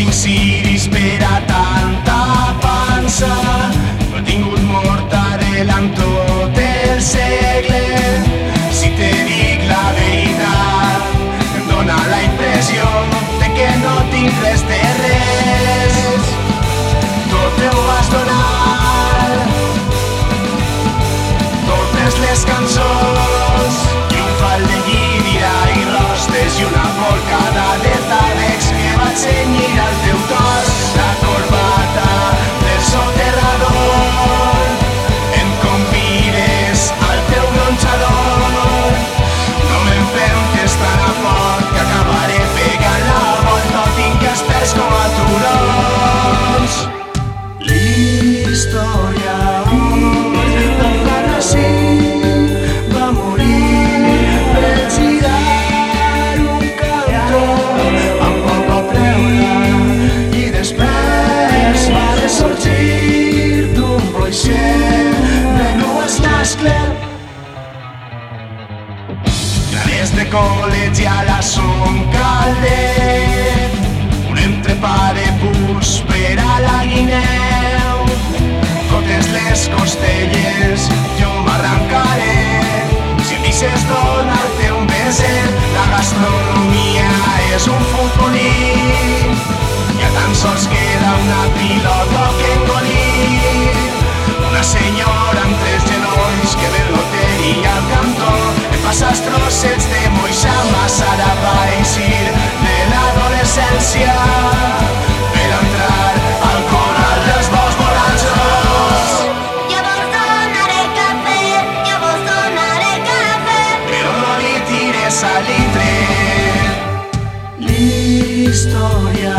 tinc ciris per a tanta pansa, no he tingut mortadela amb. Col·legial a son caldet. Un entrepà de pus per a la guineu. Totes les costelles jo m'arrancaré. Si em deixes donar-te un beset, la gastronomia és un futbolí. Ja tan sols queda una pilota que engolir. Una senyora historia.